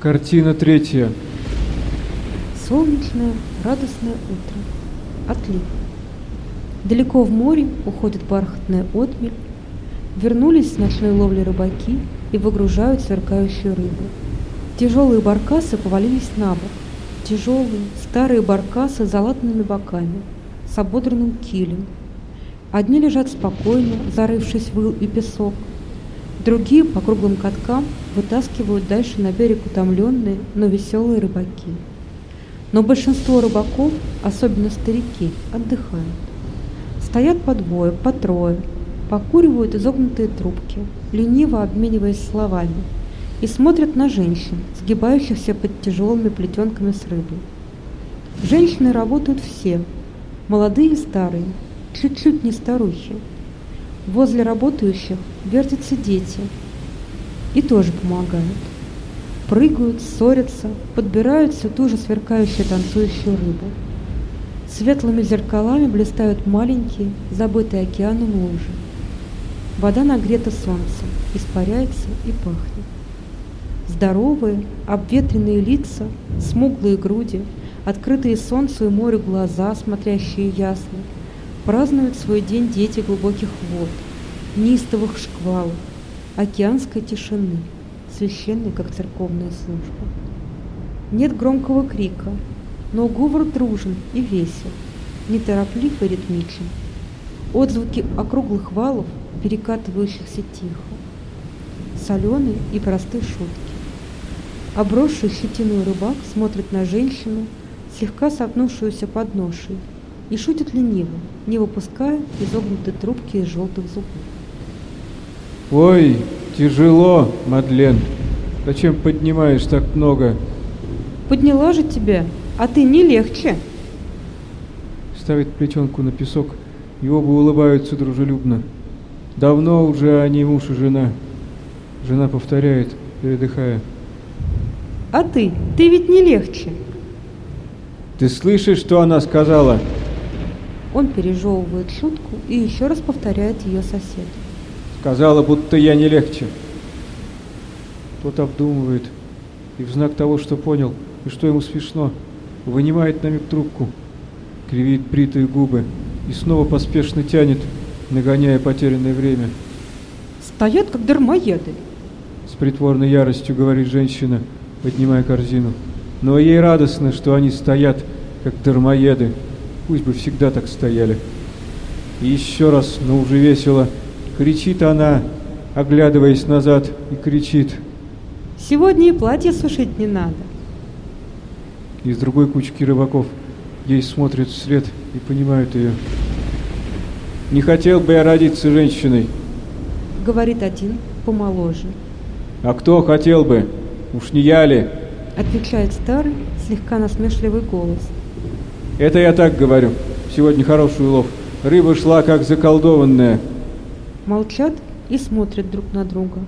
Картина третья. Солнечное, радостное утро. Отлив. Далеко в море уходит бархатная отмель. Вернулись с ночной ловли рыбаки и выгружают сверкающую рыбу. Тяжелые баркасы повалились на бок. Тяжелые, старые баркасы с залатанными боками, с ободранным килем. Одни лежат спокойно, зарывшись в ил и песок. Другие по круглым каткам вытаскивают дальше на берег утомленные, но веселые рыбаки. Но большинство рыбаков, особенно старики, отдыхают. Стоят по двое, по трое, покуривают изогнутые трубки, лениво обмениваясь словами, и смотрят на женщин, сгибающихся под тяжелыми плетенками с рыбой. Женщины работают все, молодые и старые, чуть-чуть не старухи. Возле работающих вертятся дети и тоже помогают. Прыгают, ссорятся, подбирают всю ту же сверкающую танцующую рыбу. Светлыми зеркалами блистают маленькие, забытые океаном лужи. Вода нагрета солнцем, испаряется и пахнет. Здоровые, обветренные лица, смуглые груди, открытые солнцу и морю глаза, смотрящие ясно, празднуют свой день дети глубоких вод, неистовых шквалов, океанской тишины, священной, как церковная служба. Нет громкого крика, но говор дружен и весел, нетороплив и ритмичен. Отзвуки округлых валов, перекатывающихся тихо. Соленые и простые шутки. Обросший щетиной рыбак смотрит на женщину, слегка согнувшуюся под ношей, и шутит лениво, не выпуская изогнутой трубки из желтых зубов. Ой, тяжело, Мадлен. Зачем поднимаешь так много? Подняла же тебя, а ты не легче. Ставит плетенку на песок, и оба улыбаются дружелюбно. Давно уже они муж и жена. Жена повторяет, передыхая. А ты, ты ведь не легче. Ты слышишь, что она сказала? Он пережевывает шутку и еще раз повторяет ее сосед. Сказала, будто я не легче. Тот обдумывает и в знак того, что понял и что ему смешно, вынимает на миг трубку, кривит бритые губы и снова поспешно тянет, нагоняя потерянное время. Стоят, как дармоеды. С притворной яростью говорит женщина, поднимая корзину. Но ей радостно, что они стоят, как дармоеды. Пусть бы всегда так стояли. И еще раз, но уже весело, кричит она, оглядываясь назад, и кричит. Сегодня и платье сушить не надо. Из другой кучки рыбаков ей смотрят вслед и понимают ее. Не хотел бы я родиться женщиной. Говорит один, помоложе. А кто хотел бы? Уж не я ли? Отвечает старый, слегка насмешливый голос. Это я так говорю. Сегодня хороший улов. Рыба шла как заколдованная. Молчат и смотрят друг на друга.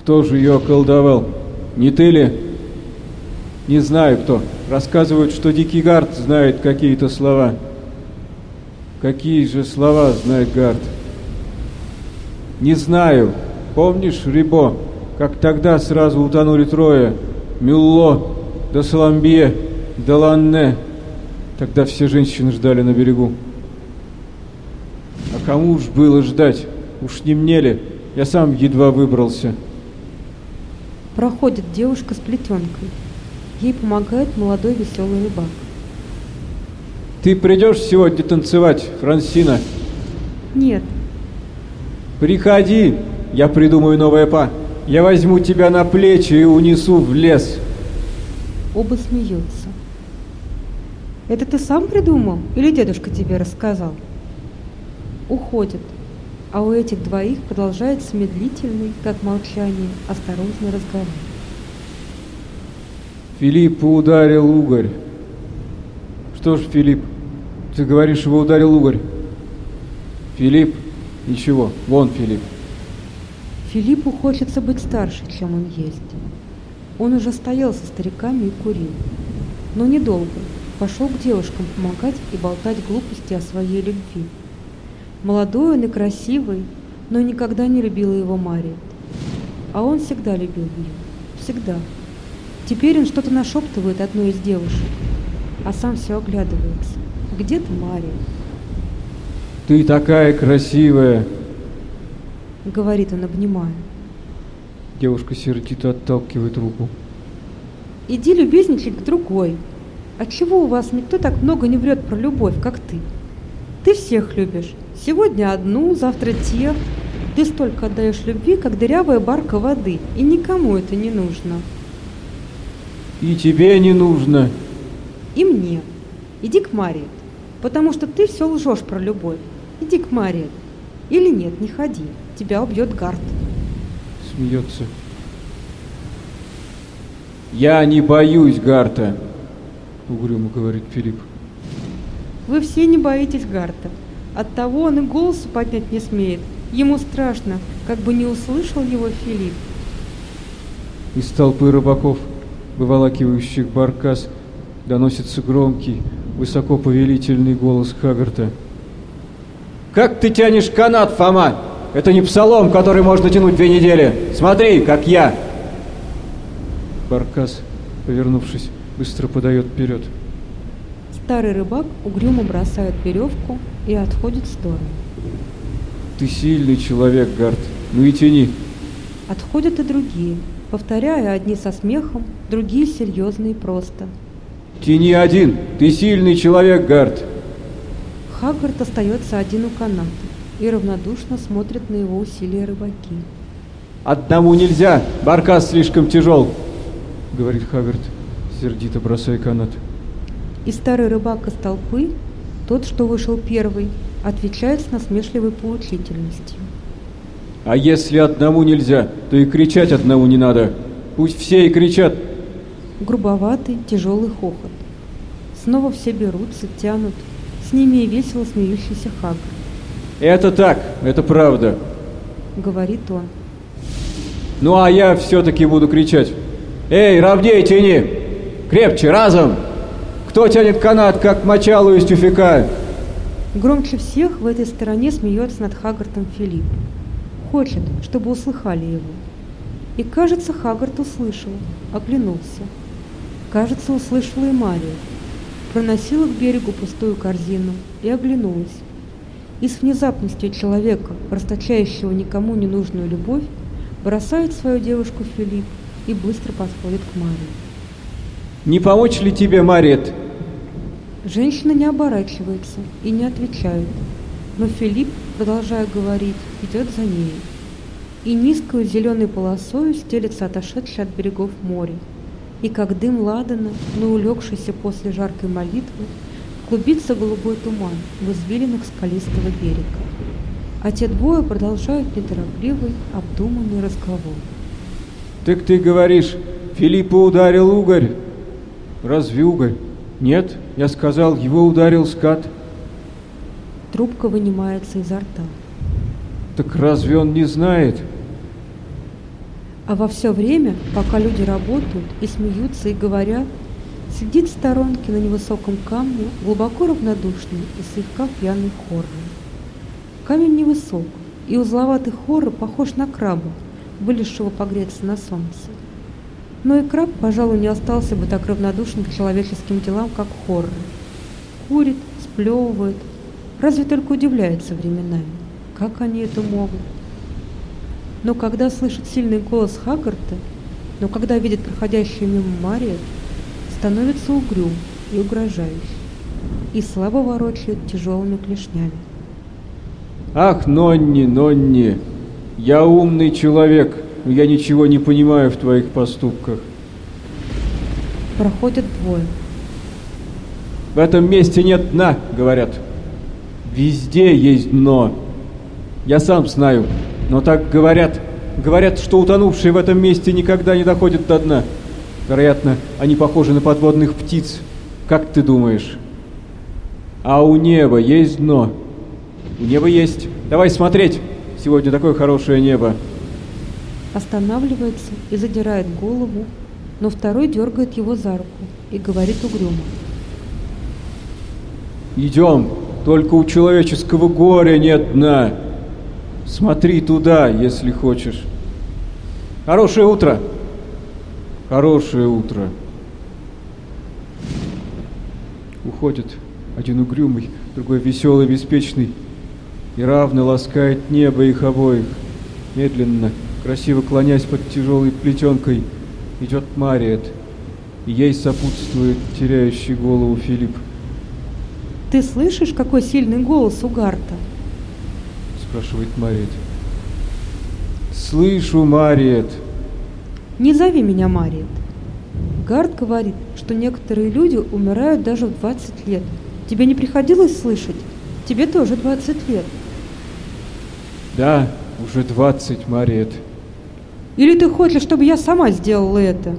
Кто же ее околдовал? Не ты ли? Не знаю кто. Рассказывают, что Дикий Гард знает какие-то слова. Какие же слова знает Гард? Не знаю. Помнишь, Рибо, как тогда сразу утонули трое? Мюлло, да Саламбье, да Ланне. Тогда все женщины ждали на берегу. Кому уж было ждать? Уж не мне ли? Я сам едва выбрался. Проходит девушка с плетенкой. Ей помогает молодой веселый рыбак. Ты придешь сегодня танцевать, Франсина? Нет. Приходи, я придумаю новое па. Я возьму тебя на плечи и унесу в лес. Оба смеются. Это ты сам придумал или дедушка тебе рассказал? Уходит, а у этих двоих продолжается медлительный, как молчание, осторожный разговор. Филипп ударил угорь. Что ж, Филипп, ты говоришь, его ударил угорь. Филипп, ничего, вон Филипп. Филиппу хочется быть старше, чем он есть. Он уже стоял со стариками и курил. Но недолго. Пошел к девушкам помогать и болтать глупости о своей любви. Молодой он и красивый, но никогда не любила его Мария. А он всегда любил ее. Всегда. Теперь он что-то нашептывает одной из девушек, а сам все оглядывается. Где ты, Мария? Ты такая красивая, Говорит он, обнимая. Девушка сердито отталкивает руку. Иди любезничать к другой. Отчего у вас никто так много не врет про любовь, как ты? Ты всех любишь. Сегодня одну, завтра тех. Ты столько отдаешь любви, как дырявая барка воды, и никому это не нужно. И тебе не нужно. И мне. Иди к Марии, потому что ты все лжешь про любовь. Иди к Марии. Или нет, не ходи. Тебя убьет Гард. Смеется. Я не боюсь Гарта, угрюмо говорит Филипп. Вы все не боитесь Гарта. Оттого он и голосу поднять не смеет. Ему страшно, как бы не услышал его Филипп. Из толпы рыбаков, выволакивающих баркас, доносится громкий, высокоповелительный голос Хагарта. «Как ты тянешь канат, Фома? Это не псалом, который можно тянуть две недели. Смотри, как я!» Баркас, повернувшись, быстро подает вперед. Старый рыбак угрюмо бросает веревку и отходит в сторону. Ты сильный человек, Гард. Ну и тяни. Отходят и другие, повторяя одни со смехом, другие серьезные просто. Тяни один. Ты сильный человек, Гард. Хаггард остается один у каната и равнодушно смотрит на его усилия рыбаки. Одному нельзя. Баркас слишком тяжел, говорит Хаггард, сердито бросая канат. И старый рыбак из толпы, тот, что вышел первый, отвечает с насмешливой поучительностью. А если одному нельзя, то и кричать одному не надо. Пусть все и кричат. Грубоватый, тяжелый хохот. Снова все берутся, тянут. С ними и весело смеющийся Хаггард. Это так, это правда. Говорит он. Ну а я все-таки буду кричать. Эй, ровней тяни! Крепче, разом! Кто тянет канат, как мочалу из тюфяка? Громче всех в этой стороне смеется над Хаггартом Филипп. Хочет, чтобы услыхали его. И, кажется, Хаггард услышал, оглянулся. Кажется, услышала и Мария. Проносила к берегу пустую корзину и оглянулась. И с внезапностью человека, расточающего никому не нужную любовь, бросает свою девушку Филипп и быстро подходит к Марии. Не помочь ли тебе, Марет? Женщина не оборачивается и не отвечает, но Филипп, продолжая говорить, идет за ней. И низкую зеленой полосою стелется отошедшее от берегов море. И как дым ладана, но улегшийся после жаркой молитвы, клубится голубой туман в извилинах скалистого берега. А те двое продолжают неторопливый, обдуманный разговор. Так ты говоришь, Филиппа ударил угорь. Разве? Нет, я сказал, его ударил скат. Трубка вынимается изо рта. Так разве он не знает? А во все время, пока люди работают и смеются и говорят, сидит в сторонке на невысоком камне глубоко равнодушный и слегка пьяный Хоррор. Камень невысок, и узловатый Хоррор похож на краба, вылезшего погреться на солнце. Но и краб, пожалуй, не остался бы так равнодушен к человеческим делам, как Хоррор. Курит, сплевывает, разве только удивляется временами, как они это могут. Но когда слышит сильный голос Хаггарта, но когда видит проходящую мимо Марию, становится угрюм и угрожающий, и слабо ворочает тяжелыми клешнями. Ах, Нонни, Нонни, я умный человек, но я ничего не понимаю в твоих поступках. Проходят двое. В этом месте нет дна, говорят. Везде есть дно. Я сам знаю, но так говорят. Говорят, что утонувшие в этом месте никогда не доходят до дна. Вероятно, они похожи на подводных птиц. Как ты думаешь? А у неба есть дно. У неба есть. Давай смотреть. Сегодня такое хорошее небо. Останавливается и задирает голову, но второй дергает его за руку и говорит угрюмо. Идем. Только у человеческого горя нет дна. Смотри туда, если хочешь. Хорошее утро. Хорошее утро. Уходит один угрюмый, другой веселый, беспечный, и равно ласкает небо их обоих. Медленно, красиво клонясь под тяжелой плетенкой, идет Мариет, и ей сопутствует теряющий голову Филипп. Ты слышишь, какой сильный голос у Гарта? Спрашивает Мариет. Слышу, Мариет. Не зови меня Мариет. Гард говорит, что некоторые люди умирают даже в 20 лет. Тебе не приходилось слышать? Тебе тоже 20 лет. Да, уже 20, Мариет. Или ты хочешь, чтобы я сама сделала это?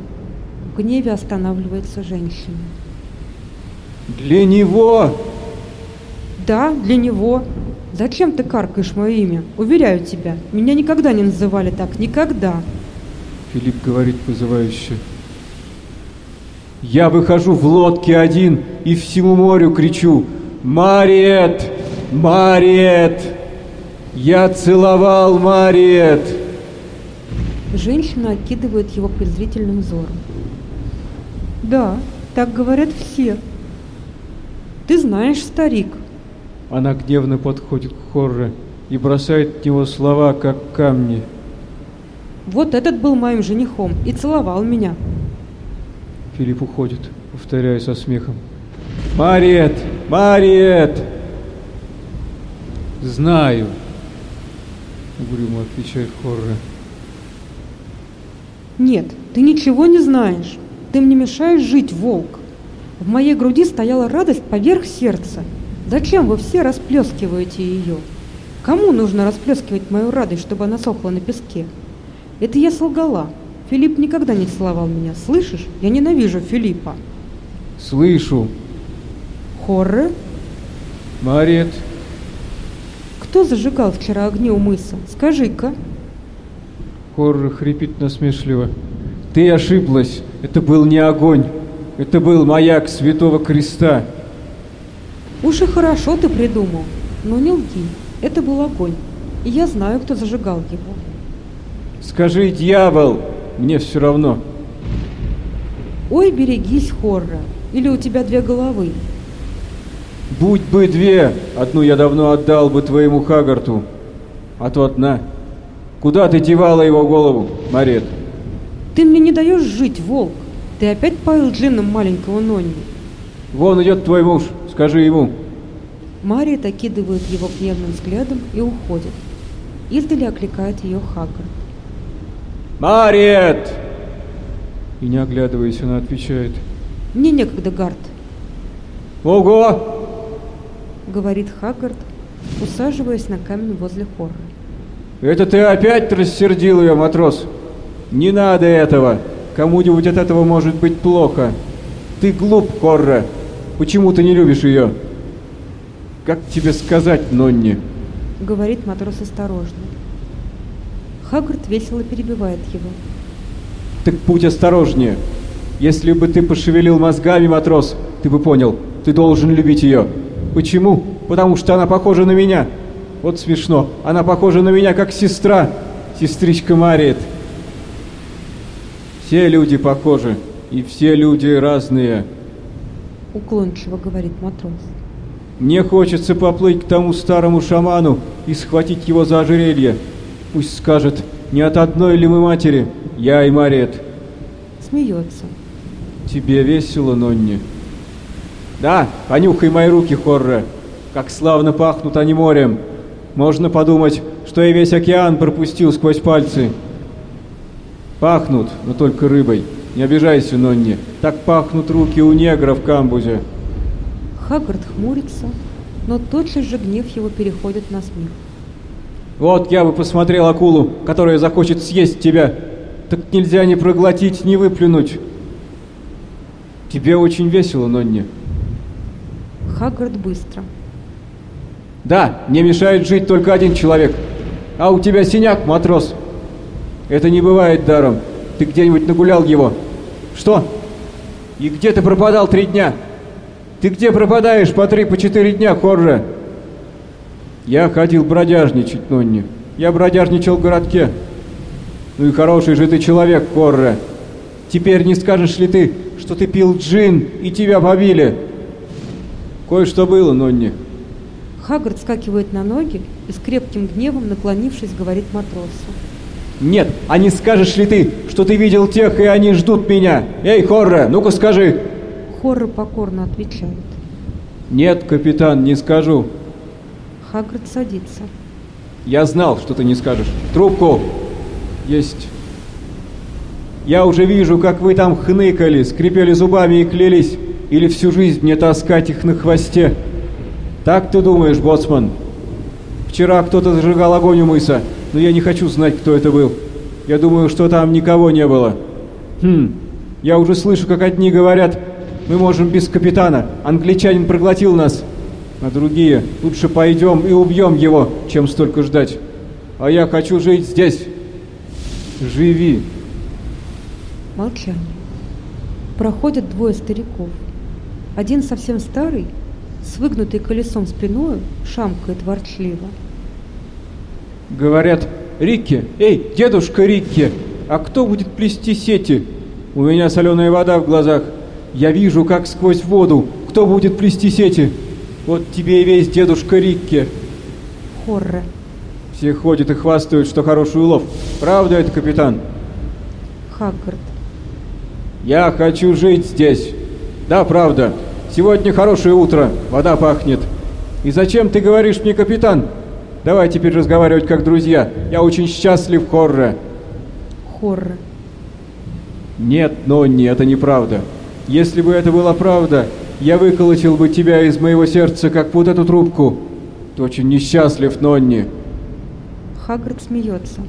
В гневе останавливается женщина. Для него! Да, для него. Зачем ты каркаешь мое имя? Уверяю тебя, меня никогда не называли так, никогда. Филипп говорит вызывающе. Я выхожу в лодке один и всему морю кричу «Мариет! Мариет! Я целовал Мариет!» Женщина окидывает его презрительным взором. Да, так говорят все. Ты знаешь, старик, она гневно подходит к Хорре и бросает в него слова, как камни. Вот этот был моим женихом и целовал меня. Филипп уходит, повторяя со смехом. Мариет! Мариет! Знаю, угрюмо отвечает Хорре. Нет, ты ничего не знаешь. Ты мне мешаешь жить, волк. В моей груди стояла радость поверх сердца. Зачем вы все расплескиваете ее? Кому нужно расплескивать мою радость, чтобы она сохла на песке? Это я солгала. Филипп никогда не целовал меня. Слышишь? Я ненавижу Филиппа. Слышу. Хорре? Марет. Кто зажигал вчера огни у мыса? Скажи-ка. Хорре хрипит насмешливо. Ты ошиблась. Это был не огонь. Это был маяк Святого Креста. Уж и хорошо ты придумал, но не лги. Это был огонь, и я знаю, кто зажигал его. Скажи, дьявол, мне все равно. Ой, берегись, Хорра, или у тебя две головы. Будь бы две, одну я давно отдал бы твоему Хагарту, а то одна. Куда ты девала его голову, Марет? Ты мне не даешь жить, волк. Ты опять поил длинным маленького Нонни. Вон идет твой муж, скажи ему. Мария окидывает его гневным взглядом и уходит. Издали окликает ее Хаггард. «Мариет!» И не оглядываясь, она отвечает. «Мне некогда, Гард». «Ого!» Говорит Хаггард, усаживаясь на камень возле Хорры. «Это ты опять рассердил ее, матрос? Не надо этого! Кому-нибудь от этого может быть плохо! Ты глуп, Хорра! Почему ты не любишь ее?» «Как тебе сказать, Нонни?» Говорит матрос осторожно. Хаггард весело перебивает его. Так будь осторожнее. Если бы ты пошевелил мозгами, матрос, ты бы понял, ты должен любить ее. Почему? Потому что она похожа на меня. Вот смешно. Она похожа на меня, как сестра. Сестричка Мариет. Все люди похожи. И все люди разные. Уклончиво говорит матрос. Мне хочется поплыть к тому старому шаману и схватить его за ожерелье. Пусть скажет, не от одной ли мы матери, я и Мариет. Смеется. Тебе весело, Нонни? Да, понюхай мои руки, Хорре. Как славно пахнут они морем. Можно подумать, что я весь океан пропустил сквозь пальцы. Пахнут, но только рыбой. Не обижайся, Нонни. Так пахнут руки у негра в камбузе. Хаггард хмурится, но тотчас же гнев его переходит на смех. Вот я бы посмотрел акулу, которая захочет съесть тебя. Так нельзя ни проглотить, ни выплюнуть. Тебе очень весело, Нонни. Хаггард быстро. Да, мне мешает жить только один человек. А у тебя синяк, матрос. Это не бывает даром. Ты где-нибудь нагулял его. Что? И где ты пропадал три дня? Ты где пропадаешь по три, по четыре дня, Хорре? Я ходил бродяжничать, Нонни. Я бродяжничал в городке. Ну и хороший же ты человек, Хорре. Теперь не скажешь ли ты, что ты пил джин и тебя побили? Кое-что было, Нонни. Хаггард скакивает на ноги и с крепким гневом, наклонившись, говорит матросу. Нет, а не скажешь ли ты, что ты видел тех, и они ждут меня? Эй, Хорре, ну-ка скажи. Хорре покорно отвечает. Нет, капитан, не скажу. Хаггард садится. Я знал, что ты не скажешь. Трубку! Есть. Я уже вижу, как вы там хныкали, скрипели зубами и клялись, или всю жизнь мне таскать их на хвосте. Так ты думаешь, боцман? Вчера кто-то зажигал огонь у мыса, но я не хочу знать, кто это был. Я думаю, что там никого не было. Хм, я уже слышу, как одни говорят, мы можем без капитана, англичанин проглотил нас. А другие, лучше пойдем и убьем его, чем столько ждать. А я хочу жить здесь. Живи. Молчание. Проходят двое стариков. Один совсем старый, с выгнутой колесом спиною, шамкает ворчливо. Говорят, Рикки, эй, дедушка Рикки, а кто будет плести сети? У меня соленая вода в глазах. Я вижу, как сквозь воду. Кто будет плести сети? Вот тебе и весь дедушка Рикки. Хорре. Все ходят и хвастают, что хороший улов. Правда это, капитан? Хаггард. Я хочу жить здесь. Да, правда. Сегодня хорошее утро, вода пахнет. И зачем ты говоришь мне, капитан? Давай теперь разговаривать как друзья. Я очень счастлив, Хорре. Хорре. Нет, Нонни, это неправда. Если бы это была правда, я выколотил бы тебя из моего сердца, как вот эту трубку. Ты очень несчастлив, Нонни. Хаггард смеется.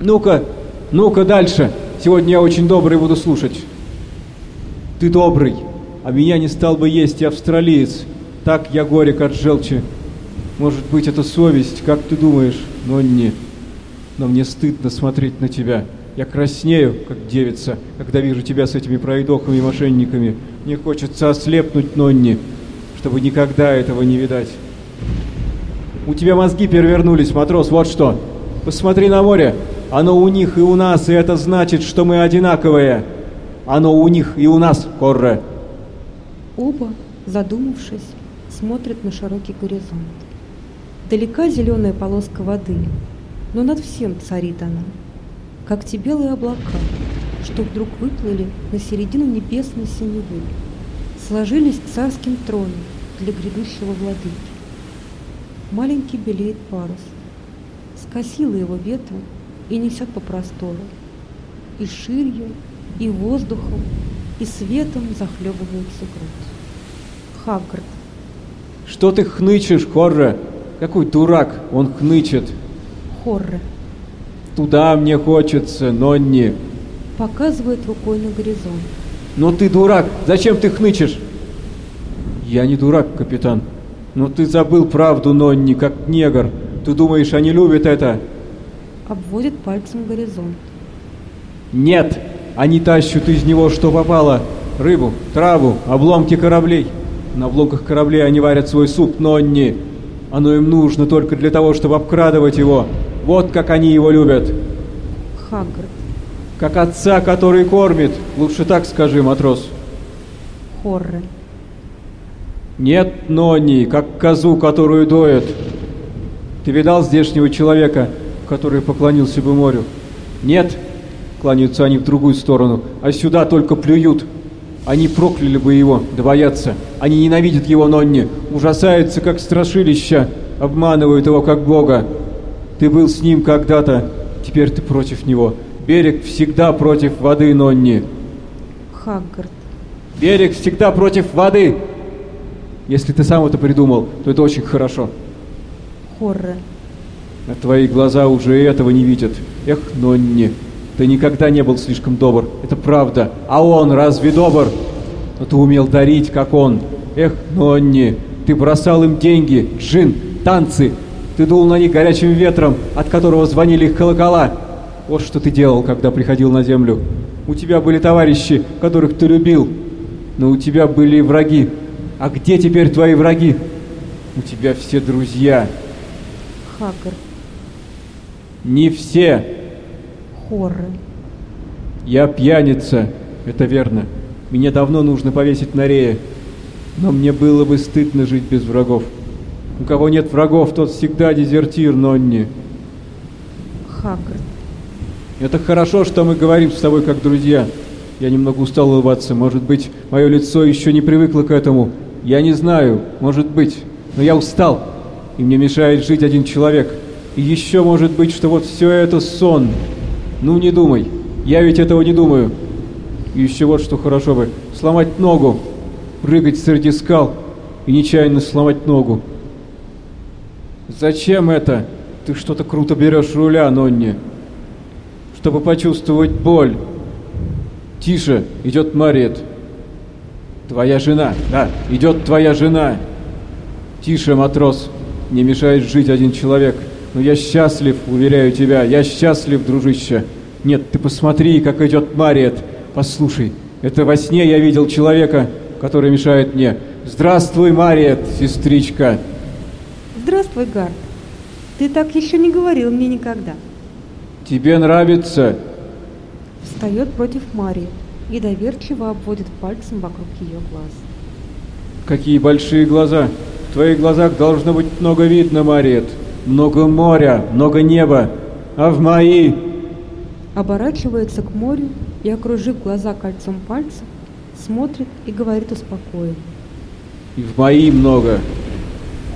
Ну-ка, ну-ка дальше. Сегодня я очень добрый буду слушать. Ты добрый, а меня не стал бы есть и австралиец. Так я горек от желчи. Может быть, это совесть, как ты думаешь, Нонни? Но мне стыдно смотреть на тебя. Я краснею, как девица, когда вижу тебя с этими пройдохами и мошенниками. Мне хочется ослепнуть, Нонни, чтобы никогда этого не видать. У тебя мозги перевернулись, матрос, вот что. Посмотри на море. Оно у них и у нас, и это значит, что мы одинаковые. Оно у них и у нас, Корре. Оба, задумавшись, смотрят на широкий горизонт. Далека зеленая полоска воды, но над всем царит она, как те белые облака, что вдруг выплыли на середину небесной синевы, сложились царским троном для грядущего владыки. Маленький белеет парус, скосило его ветром и несет по простору, и ширью, и воздухом, и светом захлебывается грудь. Хаггард. Что ты хнычешь, Хорре? Какой дурак, он хнычет. Хорре. Туда мне хочется, Нонни. Показывает рукой на горизонт. Но ты дурак, зачем ты хнычешь? Я не дурак, капитан. Но ты забыл правду, Нонни, как негр. Ты думаешь, они любят это? Обводит пальцем горизонт. Нет, они тащут из него, что попало. Рыбу, траву, обломки кораблей. На обломках кораблей они варят свой суп, Нонни. Оно им нужно только для того, чтобы обкрадывать его. Вот как они его любят. Хаггард. Как отца, который кормит. Лучше так скажи, матрос. Хорре. Нет, Нонни, как козу, которую доят. Ты видал здешнего человека, который поклонился бы морю? Нет, кланяются они в другую сторону, а сюда только плюют. Они прокляли бы его, да боятся. Они ненавидят его, Нонни, ужасаются, как страшилища, обманывают его, как Бога. Ты был с ним когда-то, теперь ты против него. Берег всегда против воды, Нонни. Хаггард. Берег всегда против воды. Если ты сам это придумал, то это очень хорошо. Хорре. А твои глаза уже этого не видят. Эх, Нонни, ты никогда не был слишком добр. Это правда. А он разве добр? Но ты умел дарить, как он. Эх, Нонни, ты бросал им деньги, джин, танцы. Ты дул на них горячим ветром, от которого звонили их колокола. Вот что ты делал, когда приходил на землю. У тебя были товарищи, которых ты любил, но у тебя были враги. А где теперь твои враги? У тебя все друзья. Хаггард. Не все. Хорре. Я пьяница, это верно. Меня давно нужно повесить на рее. Но мне было бы стыдно жить без врагов. У кого нет врагов, тот всегда дезертир, Нонни. Хагрид. Это хорошо, что мы говорим с тобой как друзья. Я немного устал улыбаться. Может быть, мое лицо еще не привыкло к этому. Я не знаю, может быть. Но я устал, и мне мешает жить один человек. И еще может быть, что вот все это сон. Ну, не думай. Я ведь этого не думаю. Еще вот что хорошо бы. Сломать ногу. Прыгать среди скал и нечаянно сломать ногу. Зачем это? Ты что-то круто берешь руля, Нонни. Чтобы почувствовать боль. Тише, идет Марет. Твоя жена, да, идет твоя жена. Тише, матрос, не мешает жить один человек. Но я счастлив, уверяю тебя, я счастлив, дружище. Нет, ты посмотри, как идет Мариет. Послушай, это во сне я видел человека, который мешает мне. Здравствуй, Мариет, сестричка. Здравствуй, Гард. Ты так еще не говорил мне никогда. Тебе нравится? Встает против Марии и доверчиво обводит пальцем вокруг ее глаз. Какие большие глаза! В твоих глазах должно быть много видно, Мариет. Много моря, много неба. А в мои... Оборачивается к морю и, окружив глаза кольцом пальцев, смотрит и говорит успокоенно. И в мои много.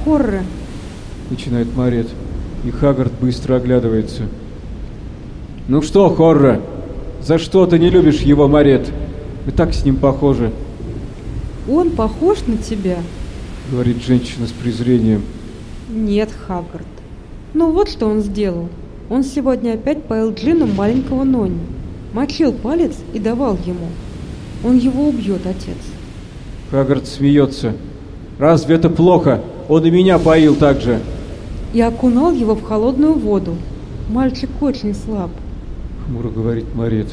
Хоррор, начинает Марет, и Хагард быстро оглядывается. «Ну что, Хорра, за что ты не любишь его, Марет? Мы так с ним похожи», он похож на тебя? — говорит женщина с презрением. Нет, Хаггард. Ну вот что он сделал. Он сегодня опять поил джином маленького Нонни. Мочил палец и давал ему. Он его убьет, отец. Хаггард смеется. Разве это плохо? Он и меня поил так же. И окунал его в холодную воду. Мальчик очень слаб. Хмуро говорит Марит.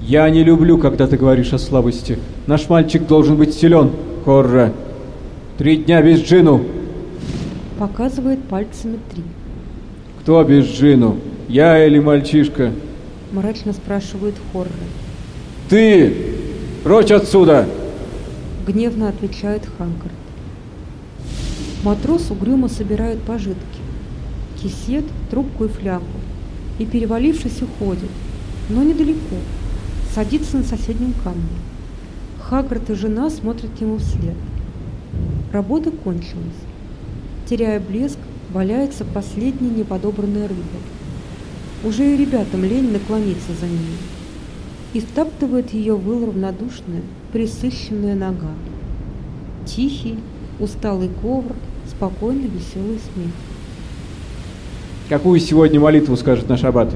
Я не люблю, когда ты говоришь о слабости. Наш мальчик должен быть силен, Хорра. Три дня без Джину. Показывает пальцами три. Кто без Джину? Я или мальчишка? Мрачно спрашивает Хорра. Ты! Прочь отсюда! Гневно отвечает Ханкард. Матрос угрюмо собирает пожитки. Кисет, трубку и флягу. И, перевалившись, уходит. Но недалеко. Садится на соседнем камне. Хагрид и жена смотрят ему вслед. Работа кончилась. Теряя блеск, валяется последняя неподобранная рыба. Уже и ребятам лень наклониться за ней. И втаптывает ее выл равнодушная, присыщенная нога. Тихий, усталый ковр, спокойный, веселый смех. Какую сегодня молитву скажет наш аббат?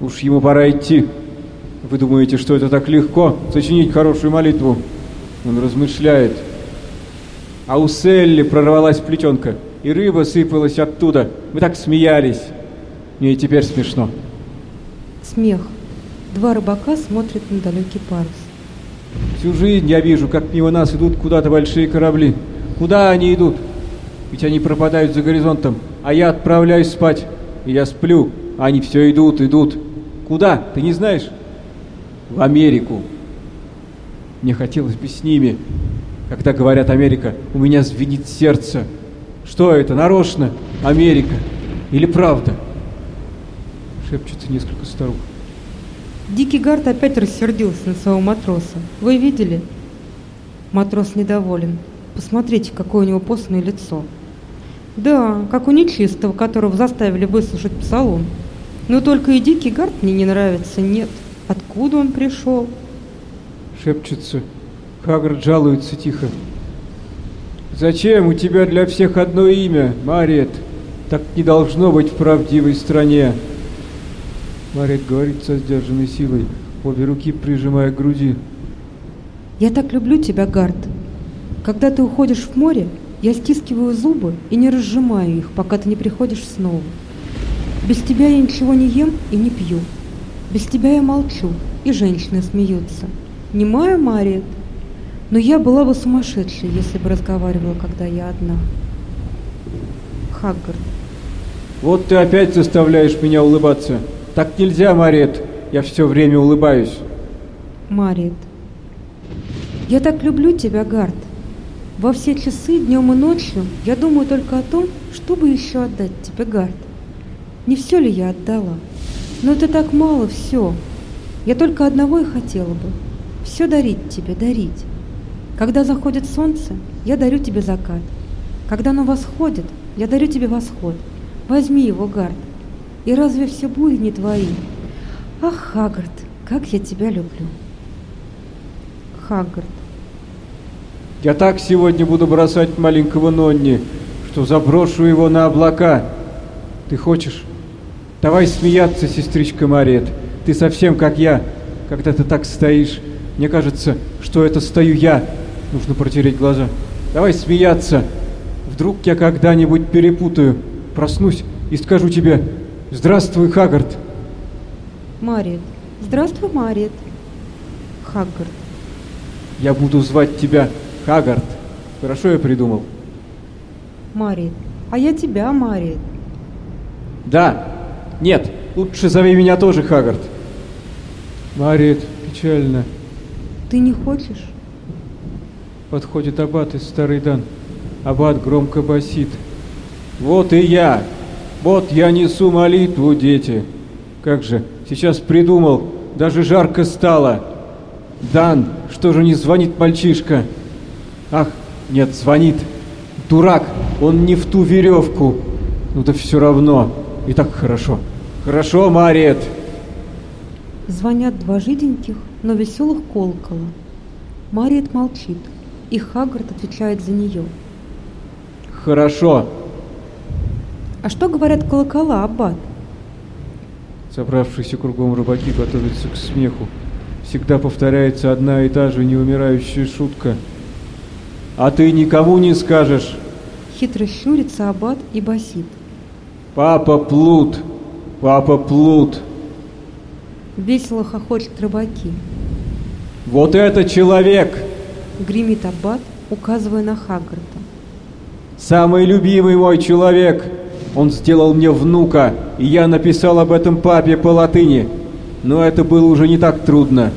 Уж ему пора идти. Вы думаете, что это так легко, сочинить хорошую молитву? Он размышляет. А у Селли прорвалась плетенка, и рыба сыпалась оттуда. Мы так смеялись. Мне и теперь смешно. Смех. Два рыбака смотрят на далекий парус. Всю жизнь я вижу, как мимо нас идут куда-то большие корабли. Куда они идут? Ведь они пропадают за горизонтом, а я отправляюсь спать. И я сплю, а они все идут, идут. Куда? Ты не знаешь? В Америку. Мне хотелось бы с ними. Когда говорят Америка, у меня звенит сердце. Что это, нарочно? Америка? Или правда? Шепчется несколько старух. Дикий Гард опять рассердился на своего матроса. Вы видели? Матрос недоволен. Посмотрите, какое у него постное лицо. Да, как у нечистого, которого заставили выслушать псалом. Но только и Дикий Гард мне не нравится, нет. Откуда он пришел? Шепчется. Хагрид жалуется тихо. Зачем у тебя для всех одно имя, Мариет? Так не должно быть в правдивой стране. Мариет говорит со сдержанной силой, обе руки прижимая к груди. Я так люблю тебя, Гард. Когда ты уходишь в море, я стискиваю зубы и не разжимаю их, пока ты не приходишь снова. Без тебя я ничего не ем и не пью. Без тебя я молчу, и женщины смеются. Не моя Мариет, но я была бы сумасшедшей, если бы разговаривала, когда я одна. Хаггард. Вот ты опять заставляешь меня улыбаться. Так нельзя, Мариет. я все время улыбаюсь. Мариет. Я так люблю тебя, Гард. Во все часы, днем и ночью, я думаю только о том, чтобы еще отдать тебе, Гард. Не все ли я отдала? Но это так мало, все. Я только одного и хотела бы. Все дарить тебе, дарить. Когда заходит солнце, я дарю тебе закат. Когда оно восходит, я дарю тебе восход. Возьми его, Гард. И разве все бури не твои? Ах, Хаггард, как я тебя люблю. Хаггард. Я так сегодня буду бросать маленького Нонни, что заброшу его на облака. Ты хочешь? Давай смеяться, сестричка Мариет. Ты совсем как я, когда ты так стоишь. Мне кажется, что это стою я. Нужно протереть глаза. Давай смеяться. Вдруг я когда-нибудь перепутаю, проснусь и скажу тебе «Здравствуй, Хаггард». Мариет. Здравствуй, Мариет. Хаггард. Я буду звать тебя Хаггард. Хорошо я придумал? Мариет. А я тебя, Мариет. Да. Нет, лучше зови меня тоже Хаггард. Мариет, печально. Ты не хочешь? Подходит аббат из Старый Дан. Аббат громко басит. Вот и я. Вот я несу молитву, дети. Как же, сейчас придумал. Даже жарко стало. Дан, что же не звонит мальчишка? Ах, нет, звонит. Дурак, он не в ту веревку. Ну да все равно. И так хорошо. Хорошо, Мариет. Звонят два жиденьких, но веселых колокола. Мариет молчит, и Хаггард отвечает за нее. Хорошо. А что говорят колокола, Аббат? Собравшиеся кругом рыбаки готовятся к смеху. Всегда повторяется одна и та же неумирающая шутка. А ты никому не скажешь. Хитро щурится Аббат и басит. Папа плут, папа плут. Весело хохочет рыбаки. Вот это человек! Гремит Аббат, указывая на Хаггарда. Самый любимый мой человек! Он сделал мне внука, и я написал об этом папе по латыни. Но это было уже не так трудно.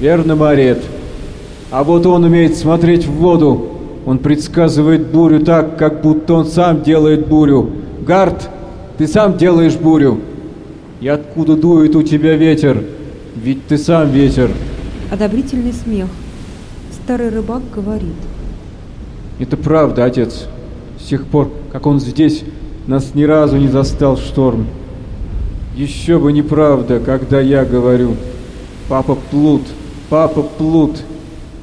Верно, Мариет? А вот он умеет смотреть в воду. Он предсказывает бурю так, как будто он сам делает бурю. Гард, ты сам делаешь бурю. И откуда дует у тебя ветер? Ведь ты сам ветер. Одобрительный смех. Старый рыбак говорит. Это правда, отец. С тех пор, как он здесь, нас ни разу не застал шторм. Еще бы неправда, когда я говорю. Папа Плут, папа Плут.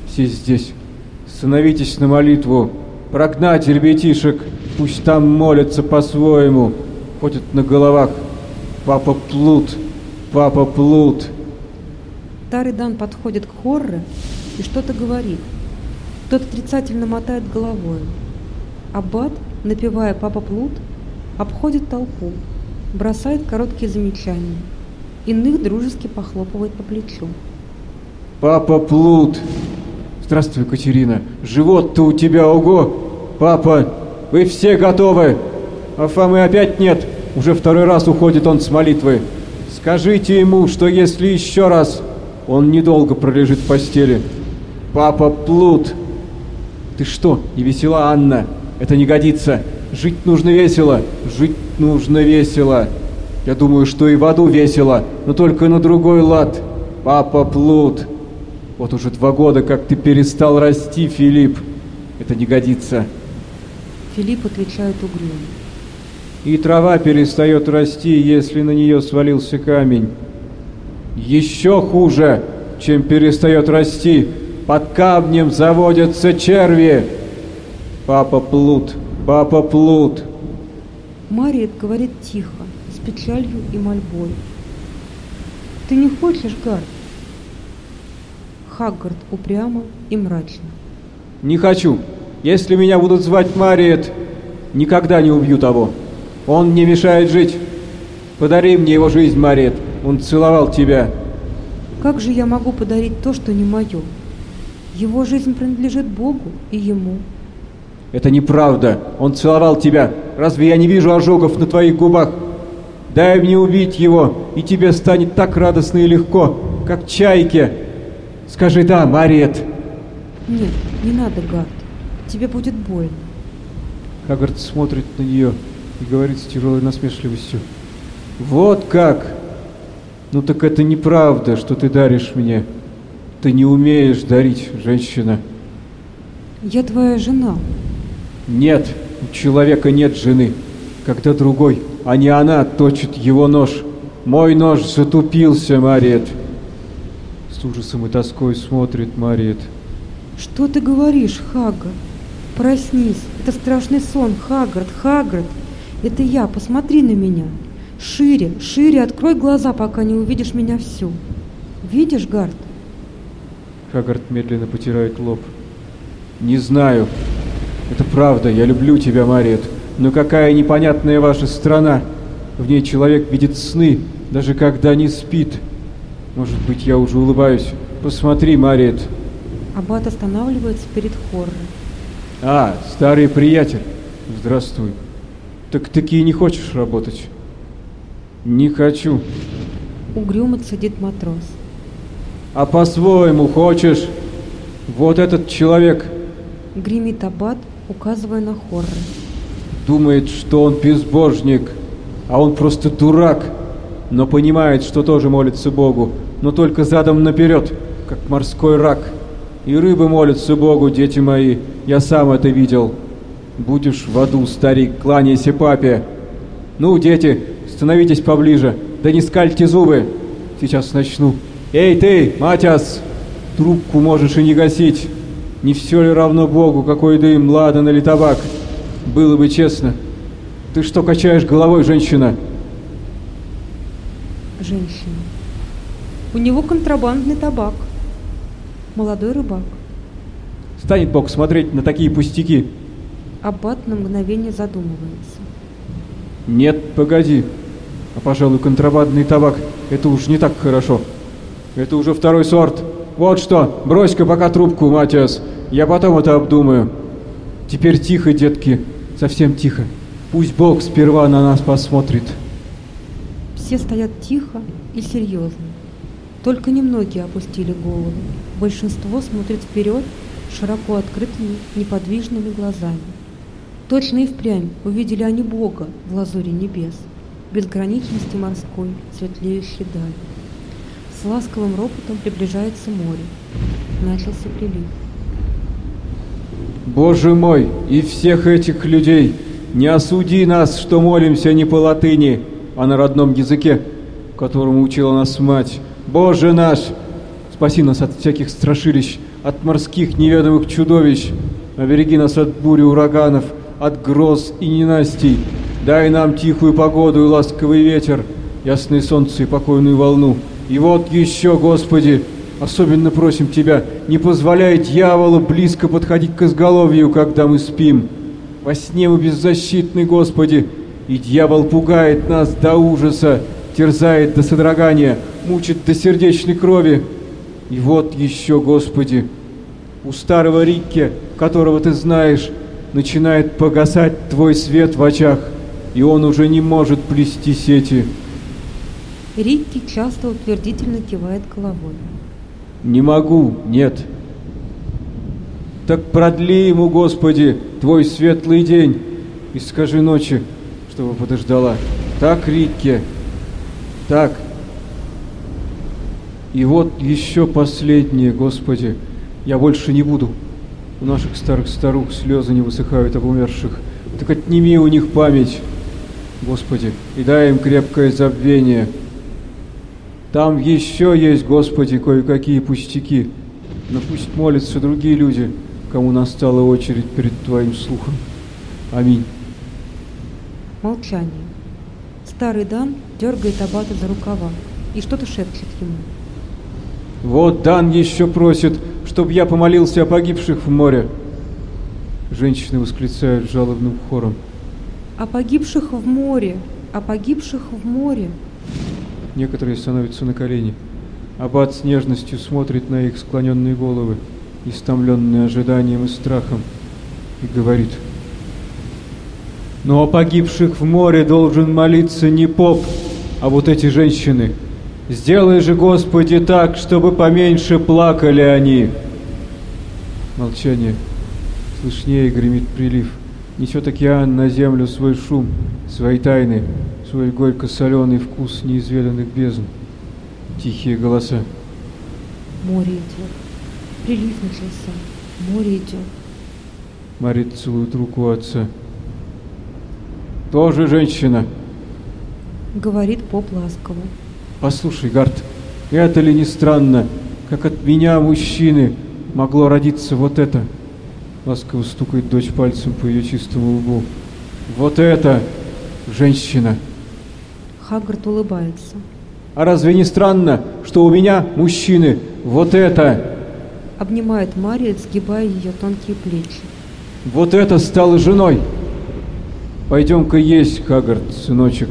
Все здесь. Становитесь на молитву. Прогнать ребятишек. Пусть там молятся по-своему. Ходят на головах. Папа Плут, папа Плут. Старый Дан подходит к Хорре и что-то говорит. Тот отрицательно мотает головой. Аббат, напевая «Папа Плут», обходит толпу, бросает короткие замечания. Иных дружески похлопывает по плечу. Папа Плут. Здравствуй, Катерина. Живот-то у тебя, ого! Папа, вы все готовы? А Фомы опять нет. Уже второй раз уходит он с молитвы. Скажите ему, что если еще раз, он недолго пролежит в постели. Папа Плут. Ты что, не весела, Анна? Это не годится. Жить нужно весело. Жить нужно весело. Я думаю, что и в аду весело, но только на другой лад. Папа Плут. Вот уже два года, как ты перестал расти, Филипп. Это не годится. Филипп отвечает угрюмо. И трава перестает расти, если на нее свалился камень. Еще хуже, чем перестает расти, под камнем заводятся черви. Папа Плут, папа Плут. Мариет говорит тихо, с печалью и мольбой. Ты не хочешь, Гард? Хаггард упрямо и мрачно. Не хочу. Если меня будут звать Мариет, никогда не убью того. Он мне мешает жить. Подари мне его жизнь, Мариет. Он целовал тебя. Как же я могу подарить то, что не мое? Его жизнь принадлежит Богу и ему. Это неправда. Он целовал тебя. Разве я не вижу ожогов на твоих губах? Дай мне убить его, и тебе станет так радостно и легко, как чайке. Скажи «да», Мариет. Нет, не надо, Гард. Тебе будет больно. Хагард смотрит на нее и говорит с тяжелой насмешливостью. Вот как! Ну так это неправда, что ты даришь мне. Ты не умеешь дарить, женщина. Я твоя жена. Нет, у человека нет жены. Когда другой, а не она, точит его нож. Мой нож затупился, Мариет. С ужасом и тоской смотрит Мариет. Что ты говоришь, Хаггард? Проснись, это страшный сон, Хаггард, Хаггард. Это я, посмотри на меня. Шире, шире открой глаза, пока не увидишь меня всю. Видишь, Гард? Хаггард медленно потирает лоб. Не знаю. Это правда, я люблю тебя, Мариет. Но какая непонятная ваша страна. В ней человек видит сны, даже когда не спит. Может быть, я уже улыбаюсь. Посмотри, Мариет. Аббат останавливается перед Хоррой. А, старый приятель. Здравствуй. Так таки не хочешь работать? Не хочу. Угрюмо сидит матрос. А по-своему хочешь? Вот этот человек Гремит Аббат, указывая на Хорры. думает, что он безбожник, а он просто дурак, но понимает, что тоже молится Богу, но только задом наперед, как морской рак. И рыбы молятся Богу, дети мои, я сам это видел. Будешь в аду, старик, кланяйся папе. Ну, дети, становитесь поближе, да не скальте зубы. Сейчас начну. Эй ты, Матяс, трубку можешь и не гасить. Не все ли равно Богу, какой дым, ладан или табак? Было бы честно. Ты что качаешь головой, женщина? Женщина. У него контрабандный табак. Молодой рыбак. Станет Бог смотреть на такие пустяки. Аббат на мгновение задумывается. Нет, погоди. А, пожалуй, контрабандный табак – это уж не так хорошо. Это уже второй сорт. Вот что, брось-ка пока трубку, Матиас. Я потом это обдумаю. Теперь тихо, детки, совсем тихо. Пусть Бог сперва на нас посмотрит. Все стоят тихо и серьезно. Только немногие опустили головы. Большинство смотрит вперед широко открытыми, неподвижными глазами. Точно и впрямь увидели они Бога в лазуре небес, безграничности морской, светлеющей дали. С ласковым ропотом приближается море. Начался прилив. Боже мой, и всех этих людей, не осуди нас, что молимся не по латыни, а на родном языке, которому учила нас мать. Боже наш, спаси нас от всяких страшилищ, от морских неведомых чудовищ, обереги нас от бури ураганов, от гроз и ненастий. Дай нам тихую погоду и ласковый ветер, ясное солнце и покойную волну. И вот еще, Господи, особенно просим Тебя, не позволяй дьяволу близко подходить к изголовью, когда мы спим. Во сне мы беззащитны, Господи, и дьявол пугает нас до ужаса, терзает до содрогания, мучит до сердечной крови. И вот еще, Господи, у старого Рикки, которого Ты знаешь, начинает погасать Твой свет в очах, и он уже не может плести сети. Рикки часто утвердительно кивает головой. Не могу, нет. Так продли ему, Господи, Твой светлый день, и скажи ночи, чтобы подождала. Так, Рикки, так. И вот еще последнее, Господи, я больше не буду. У наших старых старух слезы не высыхают об умерших. Так отними у них память, Господи, и дай им крепкое забвение. Там еще есть, Господи, кое-какие пустяки, но пусть молятся другие люди, кому настала очередь перед Твоим слухом. Аминь. Молчание. Старый Дан дергает Аббата за рукава и что-то шепчет ему. Вот Дан еще просит, чтобы я помолился о погибших в море. Женщины восклицают жалобным хором. О погибших в море, о погибших в море. Некоторые становятся на колени. Аббат с нежностью смотрит на их склоненные головы, истомленные ожиданием и страхом, и говорит. Но о погибших в море должен молиться не поп, А вот эти женщины, сделай же, Господи, так, чтобы поменьше плакали они. Молчание. Слышнее гремит прилив. Несет океан на землю свой шум, свои тайны, свой горько-соленый вкус неизведанных бездн. Тихие голоса. Море идет. Прилив начался. Море идет. Марит целует руку отца. Тоже женщина. Говорит поп ласково. Послушай, Гард, это ли не странно, как от меня, мужчины, могло родиться вот это? Ласково стукает дочь пальцем по ее чистому лбу. Вот это женщина. Хаггард улыбается. А разве не странно, что у меня, мужчины, вот это, Обнимает Мариет, сгибая ее тонкие плечи. вот это стало женой? Пойдем-ка есть, Хаггард, сыночек.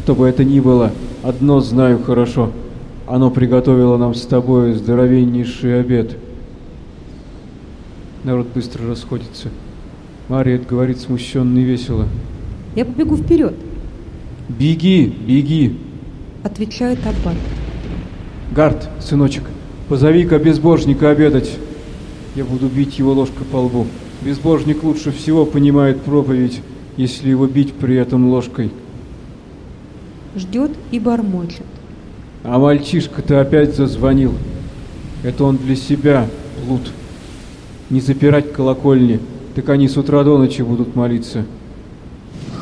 Кто бы это ни было, одно знаю хорошо. Оно приготовило нам с тобой здоровеннейший обед. Народ быстро расходится. Мариет говорит смущенно и весело. Я побегу вперед, Беги, беги. отвечает Аббат. Гард, сыночек, позови-ка безбожника обедать. Я буду бить его ложкой по лбу. Безбожник лучше всего понимает проповедь, если его бить при этом ложкой. Ждет и бормочет. А мальчишка-то опять зазвонил. Это он для себя, плут. Не запирать колокольни, так они с утра до ночи будут молиться.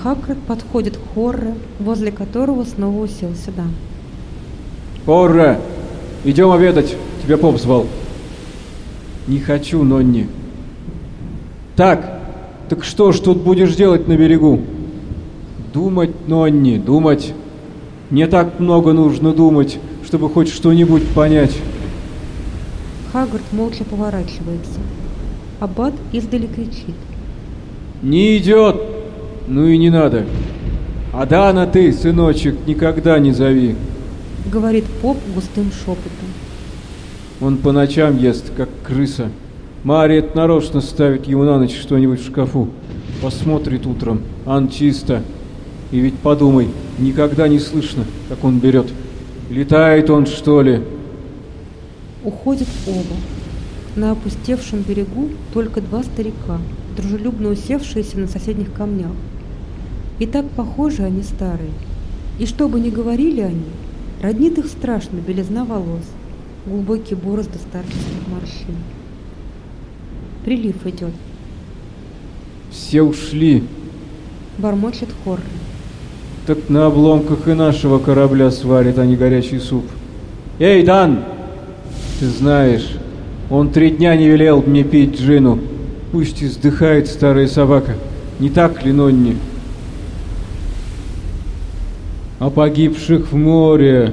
Хагрид подходит к Хорре, возле которого снова уселся Дан. Порра, идем обедать, тебя поп звал. Не хочу, Нонни. Так, так что ж тут будешь делать на берегу? Думать, Нонни, думать. Не так много нужно думать, чтобы хоть что-нибудь понять. Хагрид молча поворачивается. Аббат издали кричит. Не идет. Ну и не надо. А Дана ты, сыночек, никогда не зови. Говорит поп густым шепотом. Он по ночам ест, как крыса. Мариет нарочно ставит ему на ночь что-нибудь в шкафу. Посмотрит утром, ан чисто. И ведь подумай, никогда не слышно, как он берет. Летает он, что ли? Уходят оба. На опустевшем берегу только два старика, дружелюбно усевшиеся на соседних камнях. И так похожи они старые. И что бы ни говорили они, роднит их страшно белизна волос, глубокие борозды старческих морщин. Прилив идет, Все ушли. бормочет Хорри. Так на обломках и нашего корабля сварит они горячий суп. Эй, Дан! Ты знаешь, он три дня не велел мне пить джину. Пусть издыхает старая собака. Не так ли, Нонни? О погибших в море,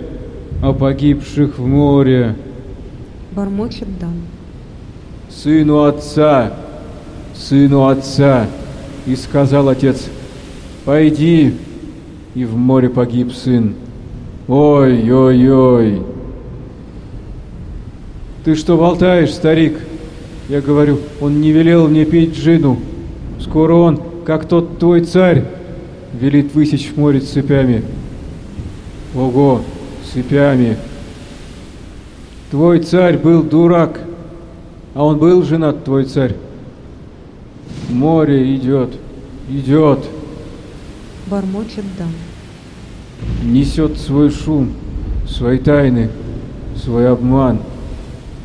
о погибших в море. Бормочет Дан. Сыну отца, сыну отца. И сказал отец, пойди, и в море погиб сын. Ой-ой-ой. Ты что болтаешь, старик? Я говорю, он не велел мне пить джину. Скоро он, как тот твой царь, велит высечь в море цепями. Ого, цепями. Твой царь был дурак, а он был женат, твой царь. Море идет, идет, Бормочет Дан. несет свой шум, свои тайны, свой обман.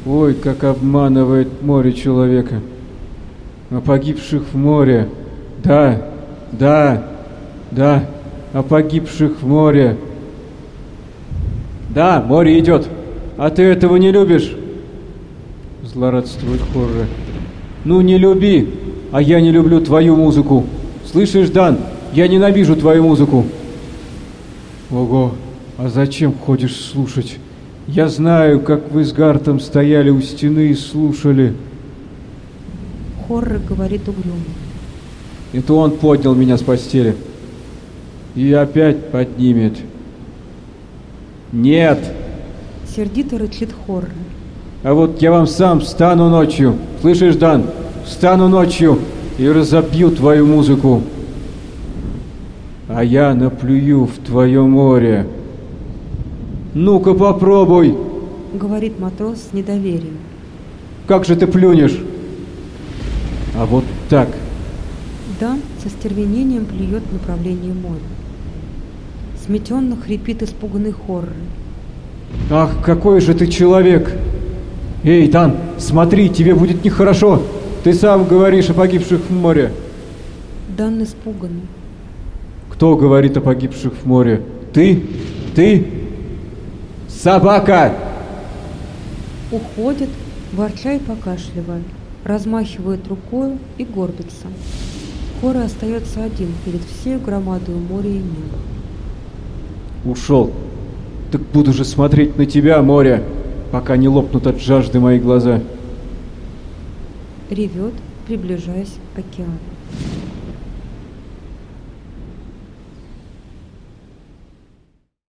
Ой, как обманывает море человека. О погибших в море. Да, да, да, о погибших в море. Да, море идет. А ты этого не любишь? Злорадствует Хорре. Ну не люби, а я не люблю твою музыку. Слышишь, Дан, я ненавижу твою музыку. Ого, а зачем ходишь слушать? Я знаю, как вы с Гартом стояли у стены и слушали. Хоррор говорит угрюмо. Это он поднял меня с постели. И опять поднимет. Нет, Сердито рычит Хоррор. а вот я вам сам встану ночью. Слышишь, Дан? Встану ночью и разобью твою музыку. а я наплюю в твое море. Ну-ка попробуй, говорит матрос с недоверием. как же ты плюнешь? А вот так. Дан со стервенением плюет в направлении моря. Сметенно хрипит испуганный Хоррор. Ах, какой же ты человек! Эй, Дан, смотри, тебе будет нехорошо. Ты сам говоришь о погибших в море. Дан испуганный. Кто говорит о погибших в море? Ты? Ты? Собака! Уходит, ворча и покашливая, размахивает рукой и горбится. Хора остается один перед всей громадой моря и неба. Ушел. Так буду же смотреть на тебя, море, пока не лопнут от жажды мои глаза. Ревет, приближаясь к океану.